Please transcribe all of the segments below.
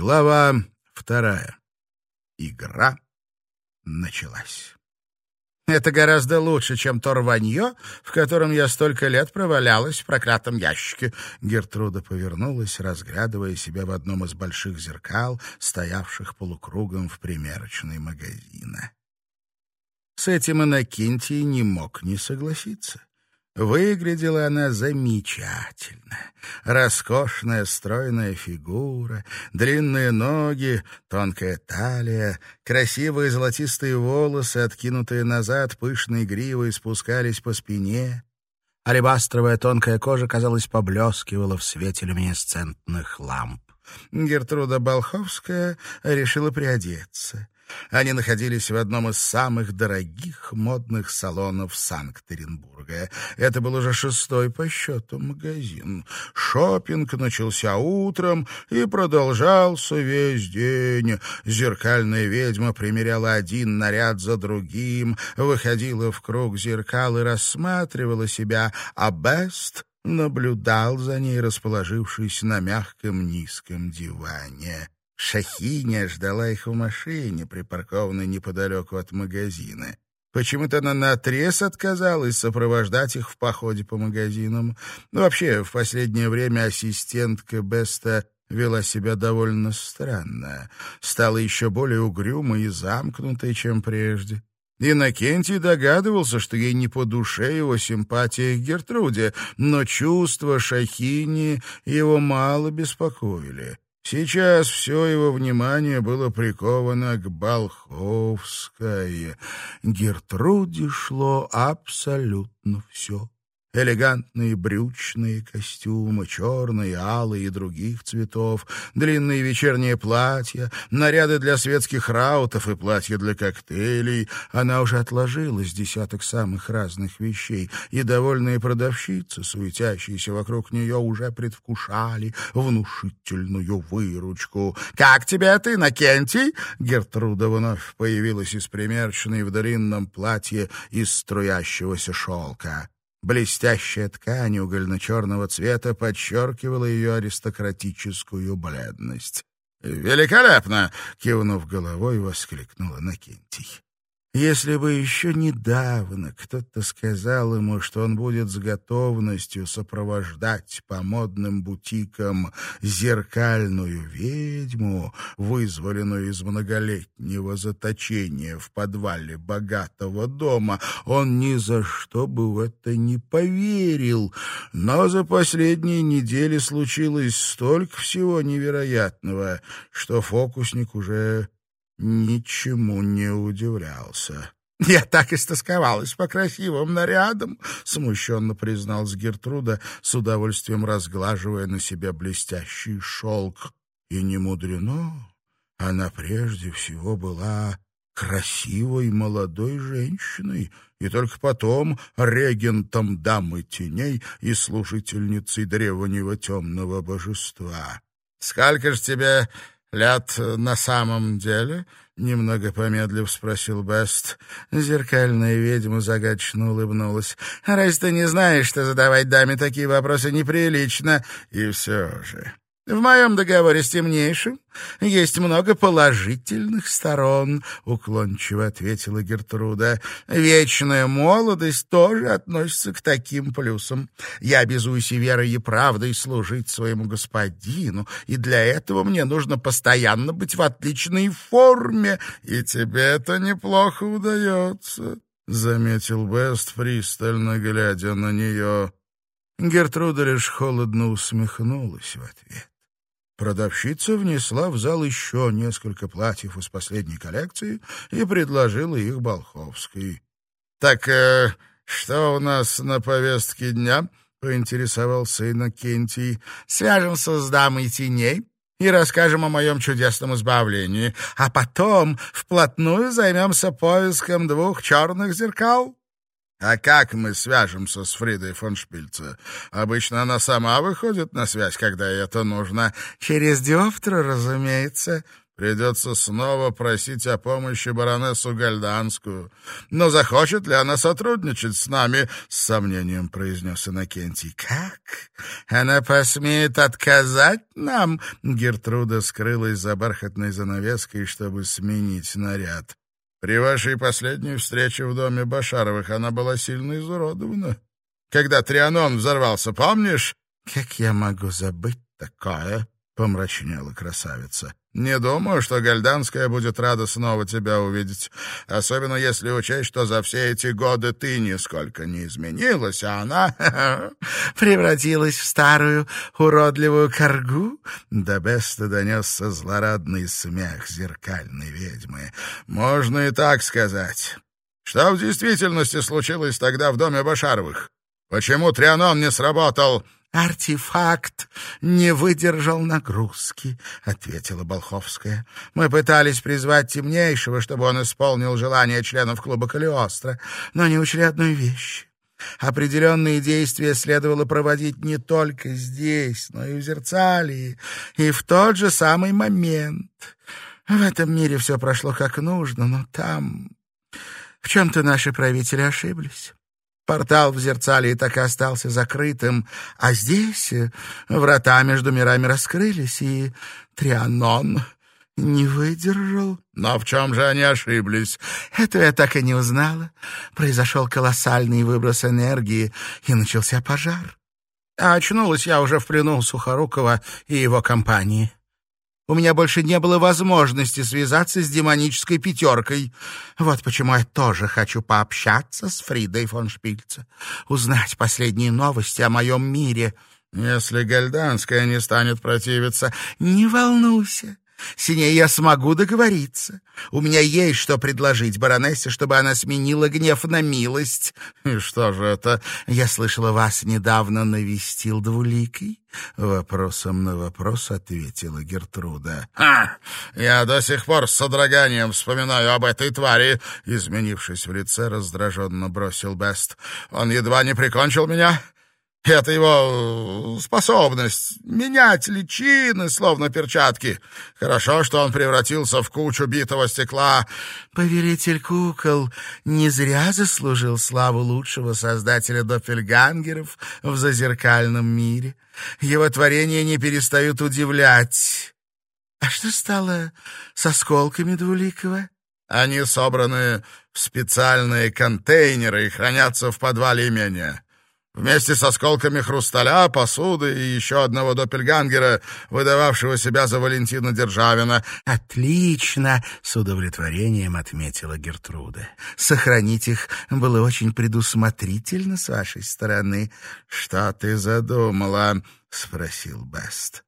Глава вторая. Игра началась. Это гораздо лучше, чем то рванье, в котором я столько лет провалялась в проклятом ящике. Гертруда повернулась, разглядывая себя в одном из больших зеркал, стоявших полукругом в примерочной магазина. С этим Иннокентий не мог не согласиться. Выглядела она замечательно. Роскошная стройная фигура, длинные ноги, тонкая талия, красивые золотистые волосы, откинутые назад, пышной гривой спускались по спине. Алебастровая тонкая кожа, казалось, поблескивала в свете люминесцентных ламп. Гертруда Болховская решила приодеться — они находились в одном из самых дорогих модных салонов Санкт-Петербурга. Это был уже шестой по счету магазин. Шопинг начался утром и продолжался весь день. Зеркальная ведьма примеряла один наряд за другим, выходила в круг зеркал и рассматривала себя, а Бест наблюдал за ней, расположившись на мягком низком диване. Шахиня ждала их в машине, припаркованной неподалеку от магазина. Почему-то она наотрез отказалась сопровождать их в походе по магазинам. Ну, вообще, в последнее время ассистентка Беста вела себя довольно странно. Стала еще более угрюмой и замкнутой, чем прежде. Иннокентий догадывался, что ей не по душе его симпатия к Гертруде, но чувства Шахини его мало беспокоили. Сейчас все его внимание было приковано к Болховской. Гертруде шло абсолютно все. Элегантные брючные костюмы, черные, алые и других цветов, длинные вечерние платья, наряды для светских раутов и платья для коктейлей. Она уже отложила с десяток самых разных вещей, и довольные продавщицы, суетящиеся вокруг нее, уже предвкушали внушительную выручку. «Как тебе ты, Накентий?» Гертруда вновь появилась из примерочной в длинном платье из струящегося шелка. Блестящая ткань угольно-черного цвета подчеркивала ее аристократическую бледность. «Великолепно!» — кивнув головой, воскликнула Накинтий. Если бы еще недавно кто-то сказал ему, что он будет с готовностью сопровождать по модным бутикам зеркальную ведьму, вызволенную из многолетнего заточения в подвале богатого дома, он ни за что бы в это не поверил. Но за последние недели случилось столько всего невероятного, что фокусник уже ничему не удивлялся. «Я так истосковалась по красивым нарядам», — смущенно призналась Гертруда, с удовольствием разглаживая на себе блестящий шелк. И не мудрено, она прежде всего была красивой молодой женщиной, и только потом регентом дамы теней и служительницей древнего темного божества. «Сколько ж тебе «Лет на самом деле?» — немного помедлив спросил Бест. Зеркальная ведьма загадочно улыбнулась. «Разве ты не знаешь, что задавать даме такие вопросы неприлично?» «И все же...» В моем договоре с темнейшим есть много положительных сторон, — уклончиво ответила Гертруда. Вечная молодость тоже относится к таким плюсам. Я обязуюсь и верой, и правдой служить своему господину, и для этого мне нужно постоянно быть в отличной форме, и тебе это неплохо удается, — заметил Бест, пристально глядя на нее. Гертруда лишь холодно усмехнулась в ответ. Продавщица внесла в зал еще несколько платьев из последней коллекции и предложила их Болховской. — Так э, что у нас на повестке дня? — поинтересовался Иннокентий. — Свяжемся с дамой теней и расскажем о моем чудесном избавлении, а потом вплотную займемся поиском двух черных зеркал. А как мы свяжемся с Фридой фон Шпильце? Обычно она сама выходит на связь, когда это нужно. Через Диофтра, разумеется, Придется снова просить о помощи баронессу Гальданскую. Но захочет ли она сотрудничать с нами? — с сомнением произнес Иннокентий. — Как? Она посмеет отказать нам? Гертруда скрылась за бархатной занавеской, чтобы сменить наряд. При вашей последней встрече в доме Башаровых она была сильно изуродована. Когда Трианон взорвался, помнишь? — Как я могу забыть такое? — помрачнела красавица. Не думаю, что Гальданская будет рада снова тебя увидеть, особенно если учесть, что за все эти годы ты нисколько не изменилась, а она превратилась в старую уродливую коргу. До Беста донесся злорадный смех зеркальной ведьмы. Можно и так сказать. Что в действительности случилось тогда в доме Башаровых? Почему Трианон не сработал? «Артефакт не выдержал нагрузки», — ответила Болховская. «Мы пытались призвать темнейшего, чтобы он исполнил желание членов клуба Калиостро, но не учли одной вещи. Определенные действия следовало проводить не только здесь, но и в Зерцалии, и в тот же самый момент. В этом мире все прошло как нужно, но там... В чем-то наши правители ошиблись». Портал в Зерцалии так и остался закрытым, а здесь э, врата между мирами раскрылись, и Трианон не выдержал. Но в чем же они ошиблись? Это я так и не узнала. Произошел колоссальный выброс энергии, и начался пожар. А очнулась я уже в плену Сухорукова и его компании. У меня больше не было возможности связаться с демонической пятеркой. Вот почему я тоже хочу пообщаться с Фридой фон Шпильце, узнать последние новости о моем мире. Если Гальданская не станет противиться, не волнуйся. С ней я смогу договориться. У меня есть что предложить баронессе, чтобы она сменила гнев на милость. И что же это? Я слышала, вас недавно навестил двуликий. Вопросом на вопрос ответила Гертруда. «Ха! Я до сих пор с содроганием вспоминаю об этой твари!» Изменившись в лице, раздраженно бросил Бест. «Он едва не прикончил меня!» Это его э, способность менять личины, словно перчатки. Хорошо, что он превратился в кучу битого стекла. Повелитель кукол не зря заслужил славу лучшего создателя доппельгангеров в зазеркальном мире. Его творения не перестают удивлять. А что стало с осколками Двуликова? Они собраны в специальные контейнеры и хранятся в подвале имения. Вместе с осколками хрусталя, посуды и еще одного доппельгангера, выдававшего себя за Валентина Державина. «Отлично!» — с удовлетворением отметила Гертруда. «Сохранить их было очень предусмотрительно с вашей стороны». «Что ты задумала?» — спросил Бест.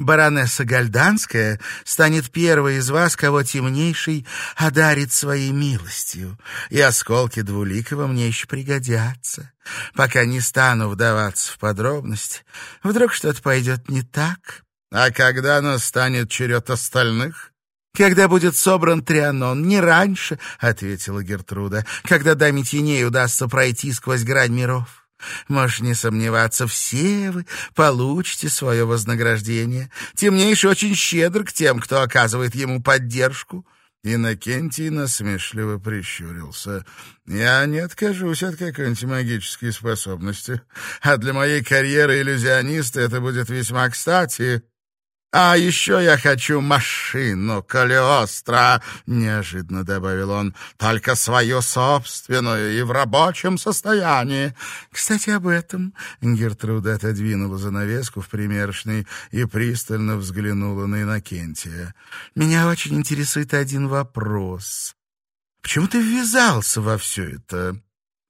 Баронесса Гальданская станет первой из вас, кого темнейший одарит своей милостью, и осколки Двуликова мне еще пригодятся. Пока не стану вдаваться в подробности, вдруг что-то пойдет не так. А когда настанет черед остальных? «Когда будет собран Трианон, не раньше», — ответила Гертруда, «когда даме теней удастся пройти сквозь грань миров. Можешь не сомневаться, все вы получите свое вознаграждение. Темнейший очень щедр к тем, кто оказывает ему поддержку». Иннокентий насмешливо прищурился. «Я не откажусь от какой-нибудь магической способности, а для моей карьеры иллюзиониста это будет весьма кстати. «А еще я хочу машину Калиостро», — неожиданно добавил он, «только свою собственную и в рабочем состоянии». «Кстати, об этом...» — Гертруда отодвинула занавеску в примерочной и пристально взглянула на Иннокентия. «Меня очень интересует один вопрос. Почему ты ввязался во все это?»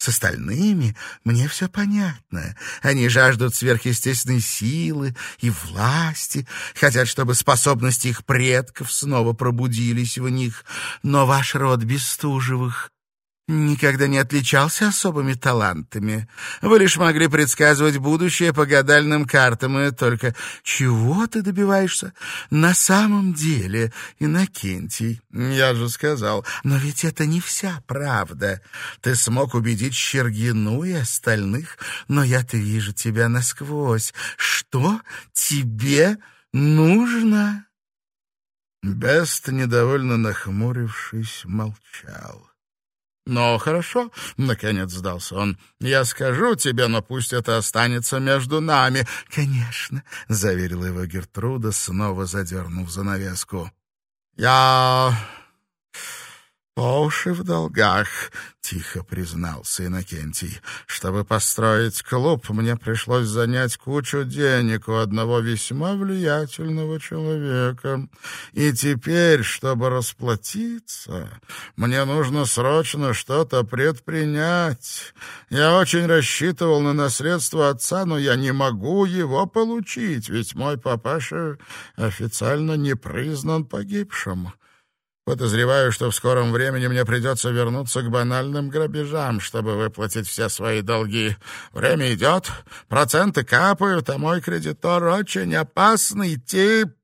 С остальными мне все понятно. Они жаждут сверхъестественной силы и власти, хотят, чтобы способности их предков снова пробудились в них. Но ваш род Бестужевых никогда не отличался особыми талантами. Вы лишь могли предсказывать будущее по гадальным картам, и только чего ты добиваешься на самом деле, Иннокентий? Я же сказал, но ведь это не вся правда. Ты смог убедить Щергину и остальных, но я-то вижу тебя насквозь. Что тебе нужно?» Бест, недовольно нахмурившись, молчал. «Ну, хорошо», — наконец сдался он. «Я скажу тебе, но пусть это останется между нами». «Конечно», — заверила его Гертруда, снова задернув занавеску. «Я «По уши в долгах», — тихо признался Иннокентий. «Чтобы построить клуб, мне пришлось занять кучу денег у одного весьма влиятельного человека. И теперь, чтобы расплатиться, мне нужно срочно что-то предпринять. Я очень рассчитывал на наследство отца, но я не могу его получить, ведь мой папаша официально не признан погибшим». Подозреваю, что в скором времени мне придется вернуться к банальным грабежам, чтобы выплатить все свои долги. Время идет, проценты капают, а мой кредитор очень опасный тип.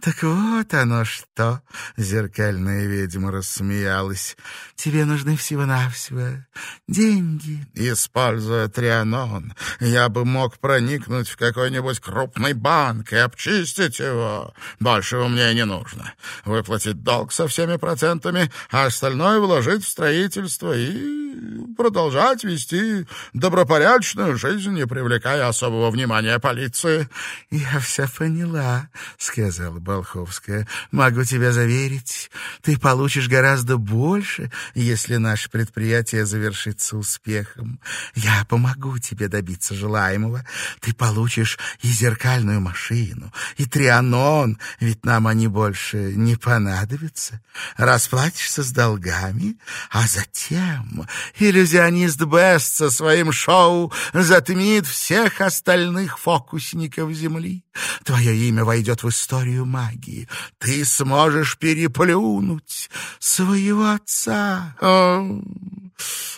«Так вот оно что!» — зеркальная ведьма рассмеялась. «Тебе нужны всего-навсего деньги». «Используя Трианон, я бы мог проникнуть в какой-нибудь крупный банк и обчистить его. Большего мне не нужно. Выплатить долг со всеми процентами, а остальное вложить в строительство и продолжать вести добропорядочную жизнь, не привлекая особого внимания полиции». «Я все поняла», — сказала Болховская. «Могу тебя заверить, ты получишь гораздо больше, если наше предприятие завершится успехом. Я помогу тебе добиться желаемого. Ты получишь и зеркальную машину, и трианон, ведь нам они больше не понадобятся. Расплатишься с долгами, а затем иллюзионист Бест со своим шоу затмит всех остальных фокусников Земли. Твое имя войдет в историю магии. Ты сможешь переплюнуть своего отца. О,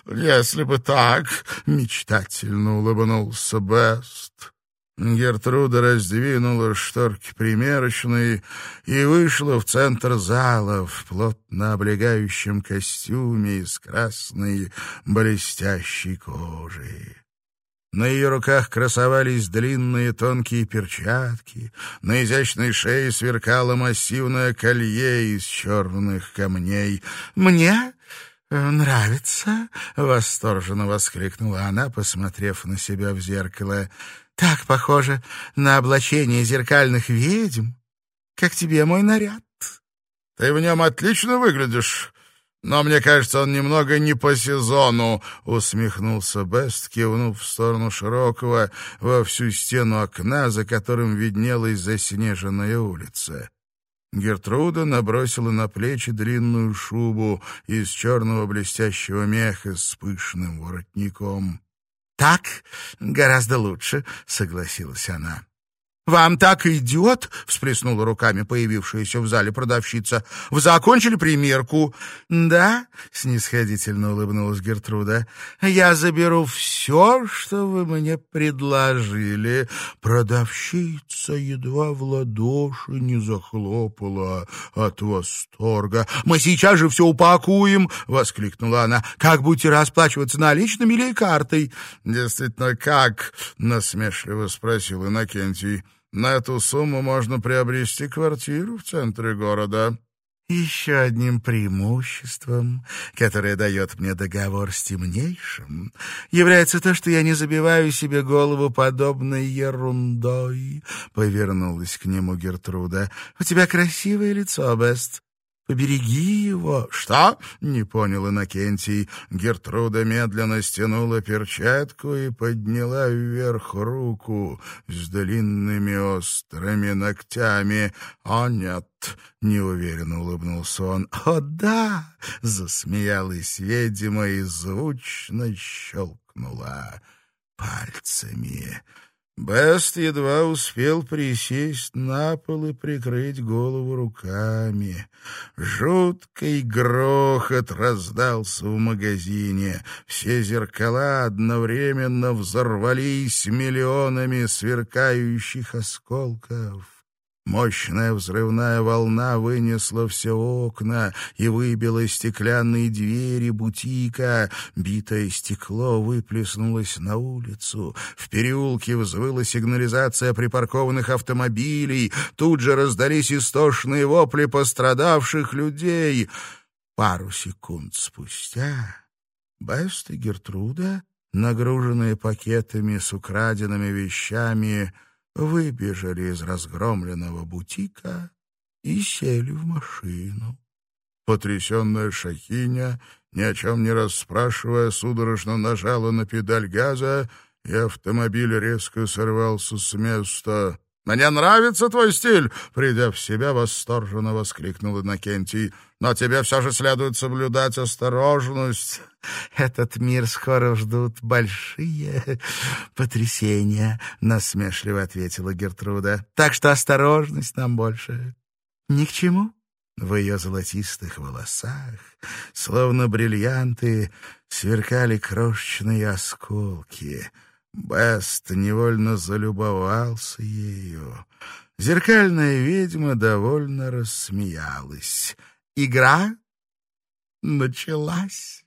если бы так, мечтательно улыбнулся Бест. Гертруда раздвинула шторки примерочной и вышла в центр зала в плотно облегающем костюме из красной блестящей кожи. На ее руках красовались длинные тонкие перчатки, на изящной шее сверкало массивное колье из черных камней. «Мне нравится!» — восторженно воскликнула она, посмотрев на себя в зеркало — так похоже на облачение зеркальных ведьм. Как тебе мой наряд? Ты в нем отлично выглядишь. Но мне кажется, он немного не по сезону, усмехнулся Бест, кивнув в сторону широкого во всю стену окна, за которым виднелась заснеженная улица. Гертруда набросила на плечи длинную шубу из черного блестящего меха с пышным воротником. «Так гораздо лучше», — согласилась она. «Вам так идет?» — всплеснула руками появившаяся в зале продавщица. «Вы закончили примерку?» «Да», — снисходительно улыбнулась Гертруда. «Я заберу все, что вы мне предложили». Продавщица едва в ладоши не захлопала от восторга. «Мы сейчас же все упакуем!» — воскликнула она. «Как будете расплачиваться наличными или картой?» «Действительно, как?» — насмешливо спросил Иннокентий. На эту сумму можно приобрести квартиру в центре города. Еще одним преимуществом, которое дает мне договор с темнейшим, является то, что я не забиваю себе голову подобной ерундой, — повернулась к нему Гертруда. — У тебя красивое лицо, Бест. Побереги его. Что? Не понял Иннокентий. Гертруда медленно стянула перчатку и подняла вверх руку с длинными острыми ногтями. О, нет, неуверенно улыбнулся он. О, да! Засмеялась ведьма и звучно щелкнула пальцами. Бест едва успел присесть на пол и прикрыть голову руками. Жуткий грохот раздался в магазине. Все зеркала одновременно взорвались миллионами сверкающих осколков. Мощная взрывная волна вынесла все окна и выбила стеклянные двери бутика. Битое стекло выплеснулось на улицу. В переулке взвыла сигнализация припаркованных автомобилей. Тут же раздались истошные вопли пострадавших людей. Пару секунд спустя Бест и Гертруда, нагруженные пакетами с украденными вещами, выбежали из разгромленного бутика и сели в машину. Потрясенная Шахиня, ни о чем не расспрашивая, судорожно нажала на педаль газа, и автомобиль резко сорвался с места. «Мне нравится твой стиль!» — придя в себя, восторженно воскликнул Иннокентий. «Но тебе все же следует соблюдать осторожность. Этот мир скоро ждут большие потрясения», — насмешливо ответила Гертруда. «Так что осторожность нам больше ни к чему». В ее золотистых волосах, словно бриллианты, сверкали крошечные осколки — Бест невольно залюбовался ею. Зеркальная ведьма довольно рассмеялась. Игра началась.